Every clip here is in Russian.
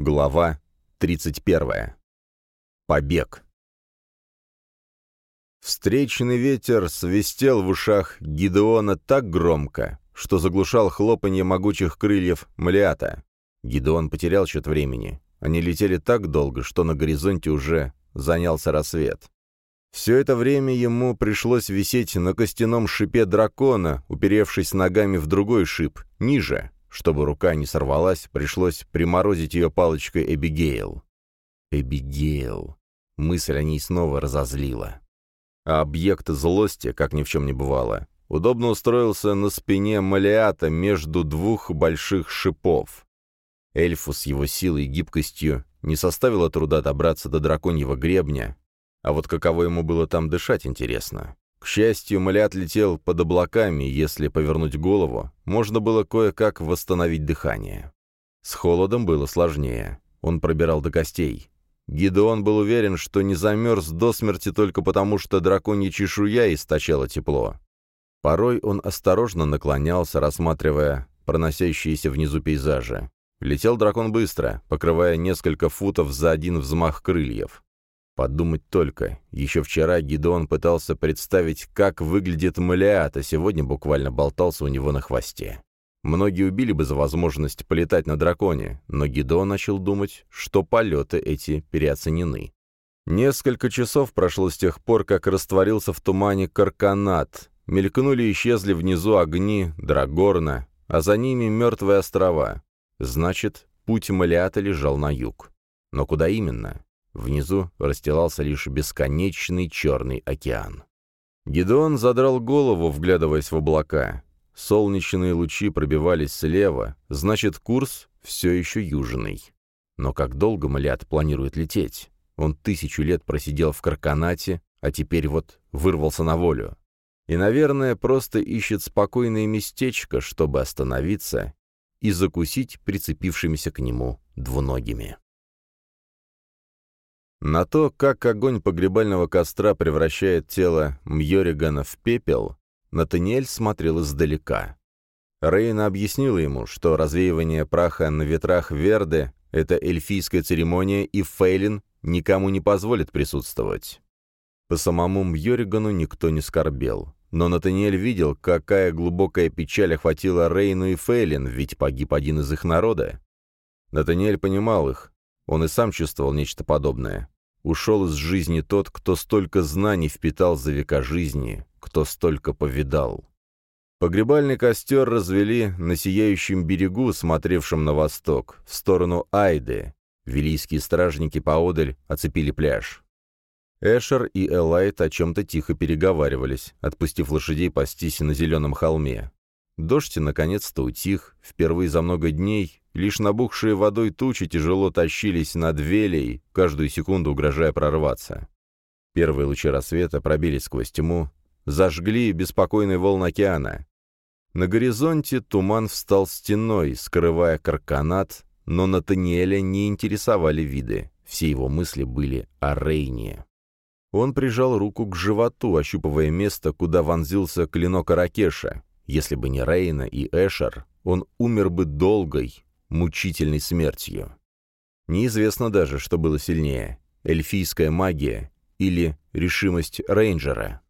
Глава 31. Побег. Встречный ветер свистел в ушах Гидеона так громко, что заглушал хлопанье могучих крыльев Млиата. Гидеон потерял счет времени. Они летели так долго, что на горизонте уже занялся рассвет. Все это время ему пришлось висеть на костяном шипе дракона, уперевшись ногами в другой шип, ниже, чтобы рука не сорвалась, пришлось приморозить ее палочкой Эбигейл. Эбигейл. Мысль о ней снова разозлила. А объект злости, как ни в чем не бывало, удобно устроился на спине Малиата между двух больших шипов. Эльфу с его силой и гибкостью не составило труда добраться до драконьего гребня, а вот каково ему было там дышать, интересно. К счастью, Малиат летел под облаками, если повернуть голову, можно было кое-как восстановить дыхание. С холодом было сложнее. Он пробирал до костей. Гидеон был уверен, что не замерз до смерти только потому, что драконья чешуя источала тепло. Порой он осторожно наклонялся, рассматривая проносящиеся внизу пейзажи. Летел дракон быстро, покрывая несколько футов за один взмах крыльев. Подумать только. Еще вчера Гидеон пытался представить, как выглядит Малиат, а сегодня буквально болтался у него на хвосте. Многие убили бы за возможность полетать на драконе, но Гидеон начал думать, что полеты эти переоценены. Несколько часов прошло с тех пор, как растворился в тумане Карканат. Мелькнули и исчезли внизу огни Драгорна, а за ними мертвые острова. Значит, путь Малиата лежал на юг. Но куда именно? Внизу расстилался лишь бесконечный черный океан. Гедеон задрал голову, вглядываясь в облака. Солнечные лучи пробивались слева, значит, курс все еще южный. Но как долго Малиат планирует лететь? Он тысячу лет просидел в Карканате, а теперь вот вырвался на волю. И, наверное, просто ищет спокойное местечко, чтобы остановиться и закусить прицепившимися к нему двуногими. На то, как огонь погребального костра превращает тело Мьоригана в пепел, Натаниэль смотрел издалека. Рейна объяснила ему, что развеивание праха на ветрах Верды — это эльфийская церемония, и Фейлин никому не позволит присутствовать. По самому Мьоригану никто не скорбел. Но Натаниэль видел, какая глубокая печаль охватила Рейну и Фейлин, ведь погиб один из их народа. Натаниэль понимал их, он и сам чувствовал нечто подобное. Ушел из жизни тот, кто столько знаний впитал за века жизни, кто столько повидал. Погребальный костер развели на сияющем берегу, смотревшем на восток, в сторону Айды. Вилийские стражники поодаль оцепили пляж. Эшер и Элайт о чем-то тихо переговаривались, отпустив лошадей пастись на зеленом холме. Дождь наконец-то утих, впервые за много дней Лишь набухшие водой тучи тяжело тащились над Велей, каждую секунду угрожая прорваться. Первые лучи рассвета пробились сквозь тьму, зажгли беспокойный волн океана. На горизонте туман встал стеной, скрывая карканат, но Натаниэля не интересовали виды. Все его мысли были о Рейне. Он прижал руку к животу, ощупывая место, куда вонзился клинок Аракеша. Если бы не Рейна и Эшер, он умер бы долгой, мучительной смертью. Неизвестно даже, что было сильнее — эльфийская магия или решимость рейнджера.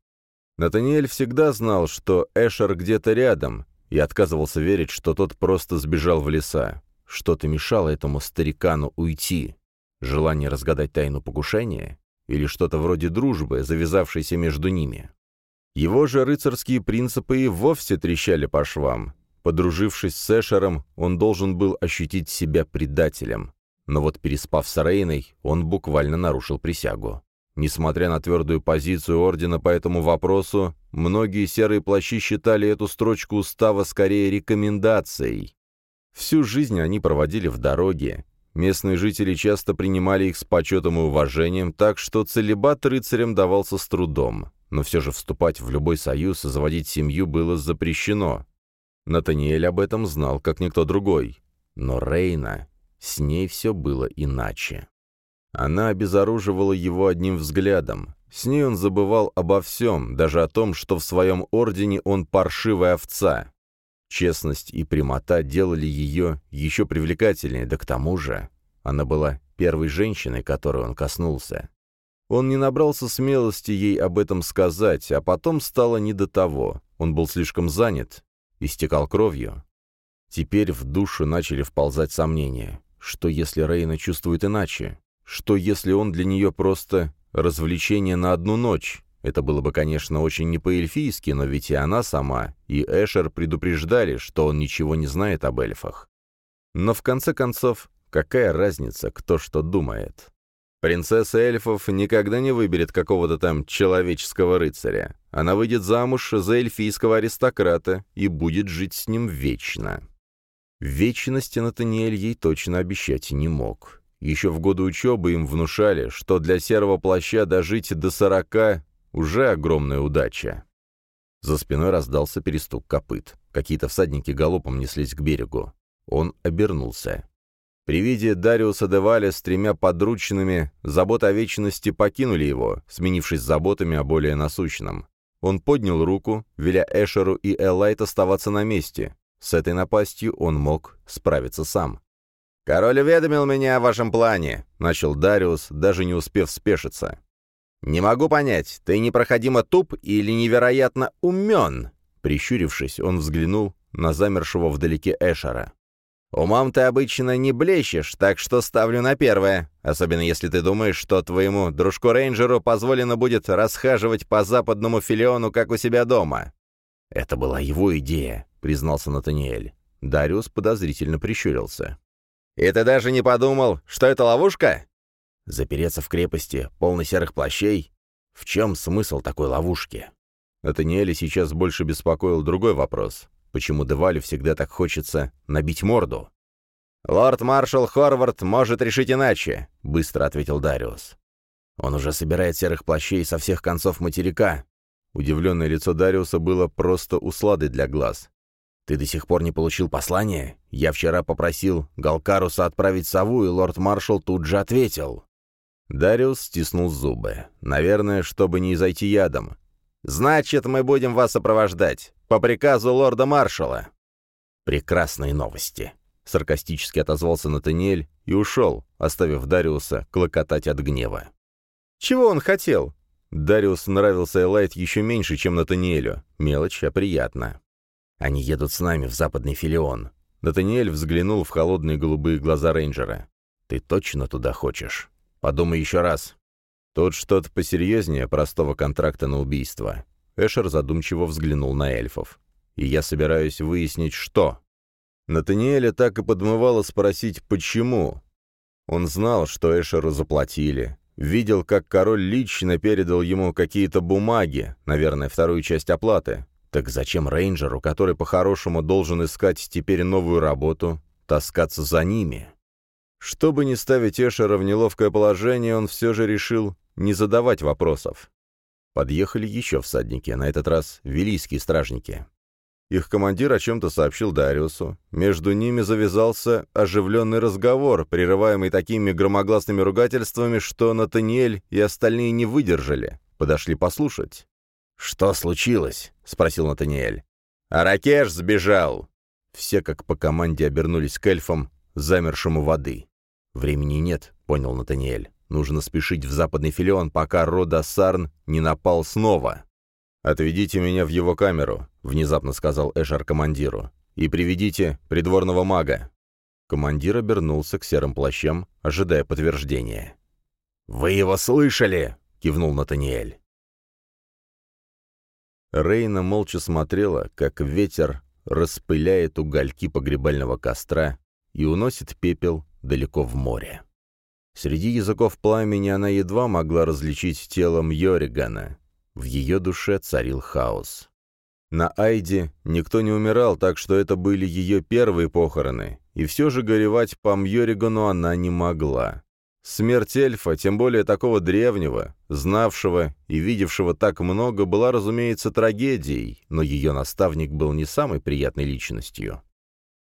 Натаниэль всегда знал, что Эшер где-то рядом, и отказывался верить, что тот просто сбежал в леса. Что-то мешало этому старикану уйти. Желание разгадать тайну покушения? Или что-то вроде дружбы, завязавшейся между ними? Его же рыцарские принципы и вовсе трещали по швам, Подружившись с Эшером, он должен был ощутить себя предателем. Но вот переспав с Рейной, он буквально нарушил присягу. Несмотря на твердую позицию Ордена по этому вопросу, многие серые плащи считали эту строчку устава скорее рекомендацией. Всю жизнь они проводили в дороге. Местные жители часто принимали их с почетом и уважением, так что целебат рыцарям давался с трудом. Но все же вступать в любой союз и заводить семью было запрещено, Натаниэль об этом знал, как никто другой. Но Рейна... С ней все было иначе. Она обезоруживала его одним взглядом. С ней он забывал обо всем, даже о том, что в своем ордене он паршивая овца. Честность и прямота делали ее еще привлекательнее, да к тому же Она была первой женщиной, которой он коснулся. Он не набрался смелости ей об этом сказать, а потом стало не до того. Он был слишком занят, истекал кровью. Теперь в душу начали вползать сомнения. Что если Рейна чувствует иначе? Что если он для нее просто развлечение на одну ночь? Это было бы, конечно, очень не по-эльфийски, но ведь и она сама, и Эшер предупреждали, что он ничего не знает об эльфах. Но в конце концов, какая разница, кто что думает? Принцесса эльфов никогда не выберет какого-то там человеческого рыцаря. Она выйдет замуж за эльфийского аристократа и будет жить с ним вечно. Вечности Натаниэль ей точно обещать не мог. Еще в годы учебы им внушали, что для серого плаща дожить до сорока — уже огромная удача. За спиной раздался перестук копыт. Какие-то всадники галопом неслись к берегу. Он обернулся. При виде Дариуса Деваля с тремя подручными заботы о вечности покинули его, сменившись заботами о более насущном. Он поднял руку, веля Эшеру и Элайт оставаться на месте. С этой напастью он мог справиться сам. «Король уведомил меня о вашем плане», — начал Дариус, даже не успев спешиться. «Не могу понять, ты непроходимо туп или невероятно умен?» Прищурившись, он взглянул на замершего вдалеке Эшера. Умом ты обычно не блещешь, так что ставлю на первое, особенно если ты думаешь, что твоему дружку-рейнджеру позволено будет расхаживать по западному филиону, как у себя дома». «Это была его идея», — признался Натаниэль. Дариус подозрительно прищурился. «И ты даже не подумал, что это ловушка?» «Запереться в крепости, полный серых плащей? В чем смысл такой ловушки?» Натаниэля сейчас больше беспокоил другой вопрос. Почему Девалю всегда так хочется набить морду? «Лорд-маршал Хорвард может решить иначе», — быстро ответил Дариус. «Он уже собирает серых плащей со всех концов материка». Удивленное лицо Дариуса было просто усладой для глаз. «Ты до сих пор не получил послание? Я вчера попросил Галкаруса отправить сову, и лорд-маршал тут же ответил». Дариус стиснул зубы. Наверное, чтобы не изойти ядом. «Значит, мы будем вас сопровождать. По приказу лорда-маршала». «Прекрасные новости», — саркастически отозвался Натаниэль и ушел, оставив Дариуса клокотать от гнева. «Чего он хотел?» Дариус нравился Элайт еще меньше, чем Натаниэлю. Мелочь, а приятно. «Они едут с нами в западный филион». Натаниэль взглянул в холодные голубые глаза рейнджера. «Ты точно туда хочешь? Подумай еще раз». Тут что-то посерьезнее простого контракта на убийство. Эшер задумчиво взглянул на эльфов. «И я собираюсь выяснить, что». Натаниэля так и подмывало спросить, почему. Он знал, что Эшеру заплатили. Видел, как король лично передал ему какие-то бумаги, наверное, вторую часть оплаты. Так зачем рейнджеру, который по-хорошему должен искать теперь новую работу, таскаться за ними? Чтобы не ставить Эшера в неловкое положение, он все же решил не задавать вопросов. Подъехали еще всадники, на этот раз вилийские стражники. Их командир о чем-то сообщил Дариусу. Между ними завязался оживленный разговор, прерываемый такими громогласными ругательствами, что Натаниэль и остальные не выдержали. Подошли послушать. «Что случилось?» — спросил Натаниэль. «Аракеш сбежал!» Все как по команде обернулись к эльфам, замершему воды. «Времени нет», — понял Натаниэль. Нужно спешить в западный филион, пока Рода Сарн не напал снова. «Отведите меня в его камеру», — внезапно сказал Эшер командиру, «и приведите придворного мага». Командир обернулся к серым плащам, ожидая подтверждения. «Вы его слышали!» — кивнул Натаниэль. Рейна молча смотрела, как ветер распыляет угольки погребального костра и уносит пепел далеко в море. Среди языков пламени она едва могла различить телом Йоригана. В ее душе царил хаос. На Айде никто не умирал, так что это были ее первые похороны, и все же горевать по Мьоригану она не могла. Смерть эльфа, тем более такого древнего, знавшего и видевшего так много, была, разумеется, трагедией, но ее наставник был не самой приятной личностью.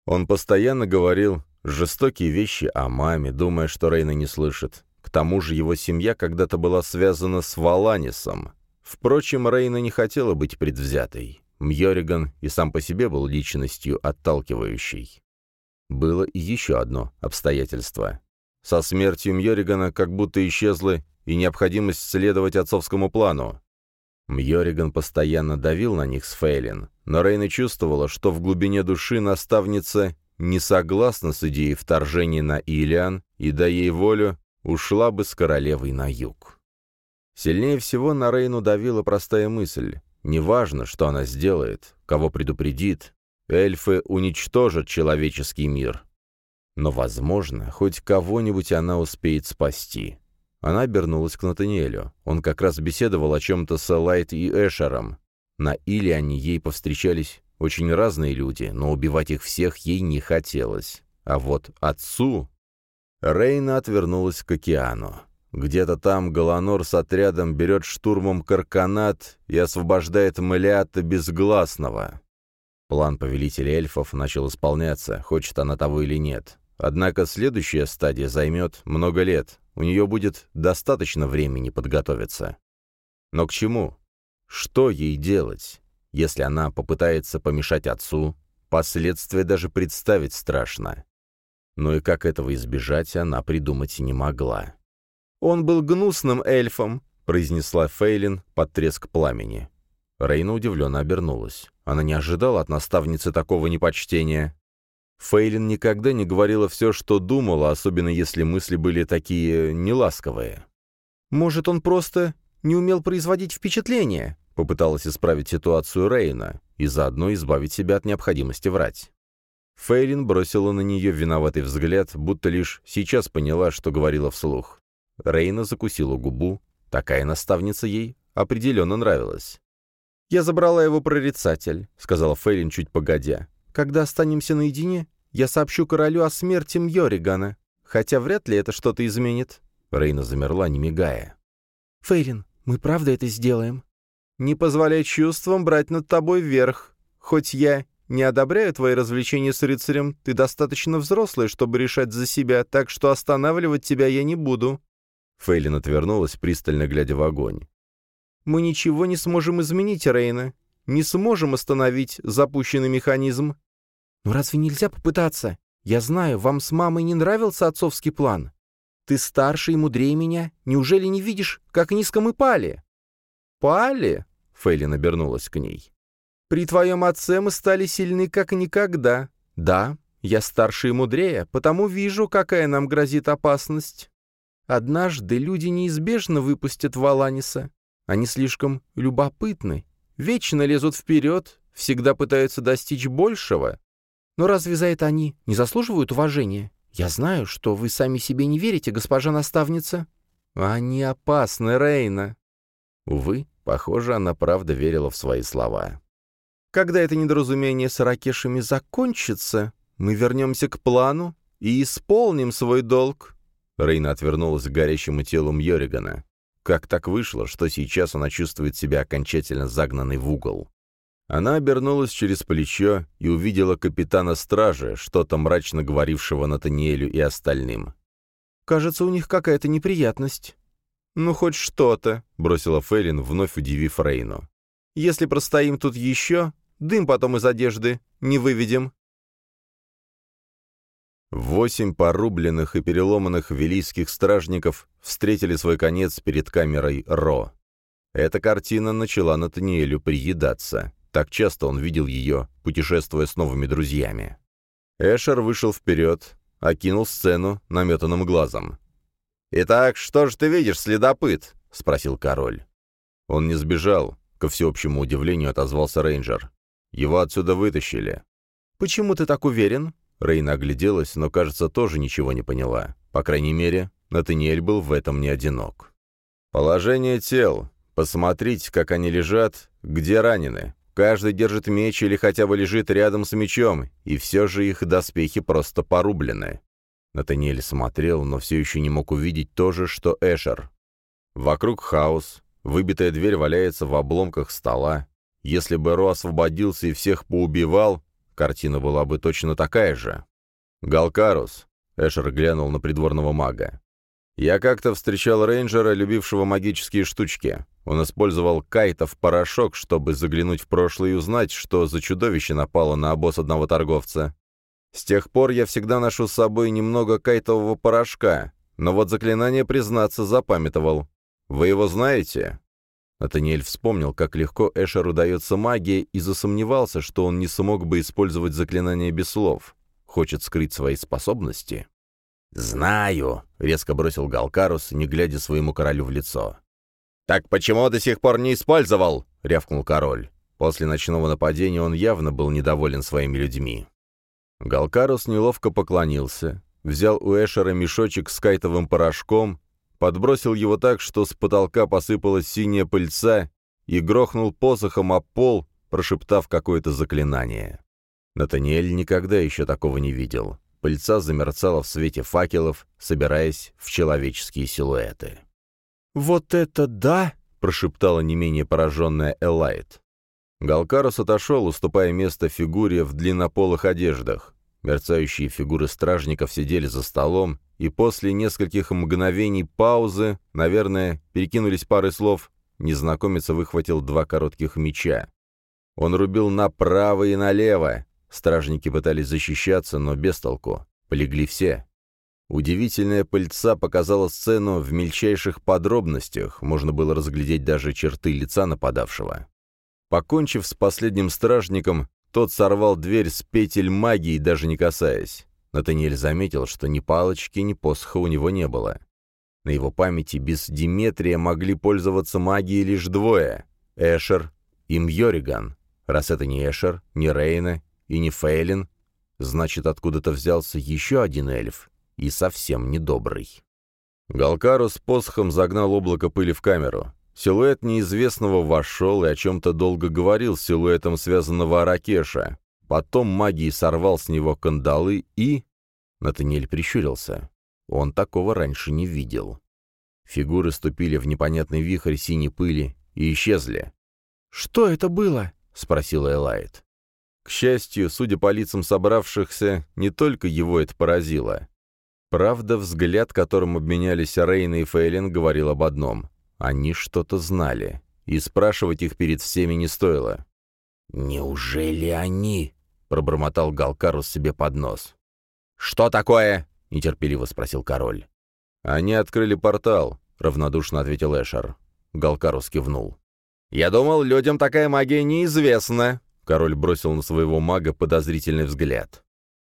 Он постоянно говорил Жестокие вещи о маме, думая, что Рейна не слышит. К тому же его семья когда-то была связана с Валанисом. Впрочем, Рейна не хотела быть предвзятой. Мьориган и сам по себе был личностью отталкивающей. Было и еще одно обстоятельство. Со смертью Мьоригана как будто исчезла и необходимость следовать отцовскому плану. Мьориган постоянно давил на них с Фейлин, но Рейна чувствовала, что в глубине души наставница не согласна с идеей вторжения на Илиан и, дай ей волю, ушла бы с королевой на юг. Сильнее всего на Рейну давила простая мысль. Неважно, что она сделает, кого предупредит, эльфы уничтожат человеческий мир. Но, возможно, хоть кого-нибудь она успеет спасти. Она обернулась к Натаниэлю. Он как раз беседовал о чем-то с Элайт и Эшером. На Илиане ей повстречались очень разные люди, но убивать их всех ей не хотелось. А вот отцу... Рейна отвернулась к океану. Где-то там Галанор с отрядом берет штурмом Карканат и освобождает Мелиата Безгласного. План повелителя эльфов начал исполняться, хочет она того или нет. Однако следующая стадия займет много лет, у нее будет достаточно времени подготовиться. Но к чему? Что ей делать? Если она попытается помешать отцу, последствия даже представить страшно. Но и как этого избежать, она придумать не могла. «Он был гнусным эльфом», — произнесла Фейлин под треск пламени. Рейна удивленно обернулась. Она не ожидала от наставницы такого непочтения. Фейлин никогда не говорила все, что думала, особенно если мысли были такие неласковые. «Может, он просто не умел производить впечатление?» — попыталась исправить ситуацию Рейна и заодно избавить себя от необходимости врать. Фейлин бросила на нее виноватый взгляд, будто лишь сейчас поняла, что говорила вслух. Рейна закусила губу. Такая наставница ей определенно нравилась. «Я забрала его прорицатель», — сказала Фейлин чуть погодя. «Когда останемся наедине, я сообщу королю о смерти Мьоригана, хотя вряд ли это что-то изменит». Рейна замерла, не мигая. «Фейлин, мы правда это сделаем?» «Не позволяй чувствам брать над тобой верх. Хоть я не одобряю твои развлечения с рыцарем, ты достаточно взрослый, чтобы решать за себя, так что останавливать тебя я не буду». Фейлин отвернулась, пристально глядя в огонь. «Мы ничего не сможем изменить, Рейна. Не сможем остановить запущенный механизм». «Ну разве нельзя попытаться? Я знаю, вам с мамой не нравился отцовский план. Ты старше и мудрее меня. Неужели не видишь, как низко мы пали?» «Пали?» — Фейлин обернулась к ней. «При твоем отце мы стали сильны, как никогда. Да, я старше и мудрее, потому вижу, какая нам грозит опасность. Однажды люди неизбежно выпустят Валаниса. Они слишком любопытны, вечно лезут вперед, всегда пытаются достичь большего. Но разве за это они не заслуживают уважения? Я знаю, что вы сами себе не верите, госпожа наставница. Они опасны, Рейна. Увы, похоже, она правда верила в свои слова. Когда это недоразумение с Ракешами закончится, мы вернемся к плану и исполним свой долг. Рейна отвернулась к горящему телу Мьоригана. Как так вышло, что сейчас она чувствует себя окончательно загнанной в угол? Она обернулась через плечо и увидела капитана стражи, что-то мрачно говорившего Натаниэлю и остальным. «Кажется, у них какая-то неприятность». «Ну, хоть что-то», — бросила Фейлин, вновь удивив Рейну. «Если простоим тут еще, дым потом из одежды не выведем». Восемь порубленных и переломанных велийских стражников встретили свой конец перед камерой Ро. Эта картина начала Натаниэлю приедаться. Так часто он видел ее, путешествуя с новыми друзьями. Эшер вышел вперед, окинул сцену наметанным глазом. «Итак, что же ты видишь, следопыт?» — спросил король. Он не сбежал, ко всеобщему удивлению отозвался рейнджер. Его отсюда вытащили. «Почему ты так уверен?» Рейна огляделась, но, кажется, тоже ничего не поняла. По крайней мере, Натаниэль был в этом не одинок. «Положение тел. Посмотрите, как они лежат, где ранены. Каждый держит меч или хотя бы лежит рядом с мечом, и все же их доспехи просто порублены». Натаниэль смотрел, но все еще не мог увидеть то же, что Эшер. Вокруг хаос, выбитая дверь валяется в обломках стола. Если бы Ро освободился и всех поубивал, Картина была бы точно такая же. «Галкарус», — Эшер глянул на придворного мага. «Я как-то встречал рейнджера, любившего магические штучки. Он использовал кайтов порошок, чтобы заглянуть в прошлое и узнать, что за чудовище напало на обоз одного торговца. С тех пор я всегда ношу с собой немного кайтового порошка, но вот заклинание, признаться, запамятовал. Вы его знаете?» Натаниэль вспомнил, как легко Эшеру дается магия, и засомневался, что он не смог бы использовать заклинание без слов. Хочет скрыть свои способности? «Знаю», — резко бросил Галкарус, не глядя своему королю в лицо. «Так почему до сих пор не использовал?» — рявкнул король. После ночного нападения он явно был недоволен своими людьми. Галкарус неловко поклонился, взял у Эшера мешочек с кайтовым порошком, подбросил его так, что с потолка посыпалась синяя пыльца и грохнул посохом о пол, прошептав какое-то заклинание. Натаниэль никогда еще такого не видел. Пыльца замерцала в свете факелов, собираясь в человеческие силуэты. «Вот это да!» — прошептала не менее пораженная Элайт. Галкарус отошел, уступая место фигуре в длиннополых одеждах. Мерцающие фигуры стражников сидели за столом, и после нескольких мгновений паузы, наверное, перекинулись пары слов, незнакомец выхватил два коротких меча. Он рубил направо и налево, Стражники пытались защищаться, но без толку. Полегли все. Удивительная пыльца показала сцену в мельчайших подробностях, можно было разглядеть даже черты лица нападавшего. Покончив с последним стражником, тот сорвал дверь с петель магии, даже не касаясь. Натаниэль заметил, что ни палочки, ни посоха у него не было. На его памяти без Диметрия могли пользоваться магией лишь двое — Эшер и Мьориган. Раз это не Эшер, не Рейна и не Фейлин, значит, откуда-то взялся еще один эльф, и совсем недобрый. Галкару с посохом загнал облако пыли в камеру. Силуэт неизвестного вошел и о чем-то долго говорил с силуэтом связанного Аракеша. Потом магией сорвал с него кандалы и... Натаниэль прищурился. Он такого раньше не видел. Фигуры ступили в непонятный вихрь синей пыли и исчезли. «Что это было?» — спросила Элайт. К счастью, судя по лицам собравшихся, не только его это поразило. Правда, взгляд, которым обменялись Рейна и Фейлин, говорил об одном. Они что-то знали, и спрашивать их перед всеми не стоило. «Неужели они?» — пробормотал Галкарус себе под нос. «Что такое?» — нетерпеливо спросил король. «Они открыли портал», — равнодушно ответил Эшер. Галкарус кивнул. «Я думал, людям такая магия неизвестна», Король бросил на своего мага подозрительный взгляд.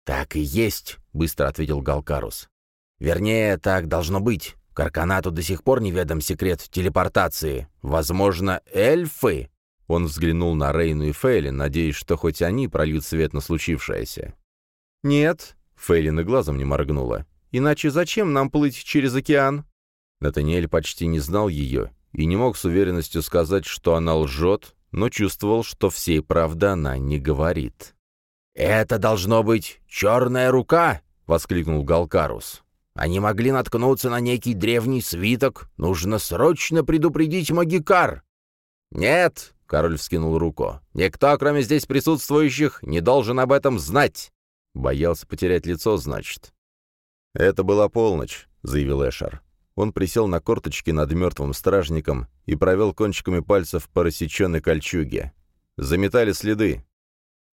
«Так и есть», — быстро ответил Галкарус. «Вернее, так должно быть. Карканату до сих пор неведом секрет телепортации. Возможно, эльфы?» Он взглянул на Рейну и Фейлин, надеясь, что хоть они прольют свет на случившееся. «Нет», — Фейлин и глазом не моргнула. «Иначе зачем нам плыть через океан?» Натаниэль почти не знал ее и не мог с уверенностью сказать, что она лжет, но чувствовал, что всей правды она не говорит. «Это должно быть черная рука!» — воскликнул Галкарус. «Они могли наткнуться на некий древний свиток. Нужно срочно предупредить Магикар!» «Нет!» — король вскинул руку. «Никто, кроме здесь присутствующих, не должен об этом знать!» Боялся потерять лицо, значит. «Это была полночь», — заявил Эшер. Он присел на корточки над мертвым стражником и провел кончиками пальцев по рассеченной кольчуге. Заметали следы.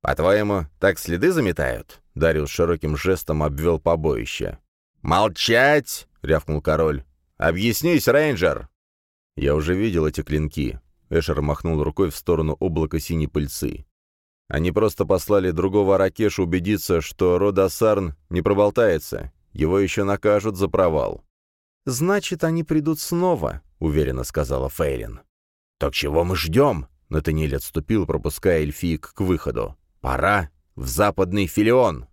«По-твоему, так следы заметают?» Дарил широким жестом обвел побоище. «Молчать!» — рявкнул король. «Объяснись, рейнджер!» «Я уже видел эти клинки». Эшер махнул рукой в сторону облака синей пыльцы. Они просто послали другого Аракеша убедиться, что Родосарн не проболтается. Его еще накажут за провал. «Значит, они придут снова», — уверенно сказала Фейлин. «Так чего мы ждем?» — Натаниэль отступил, пропуская эльфиек к выходу. «Пора в западный филион!»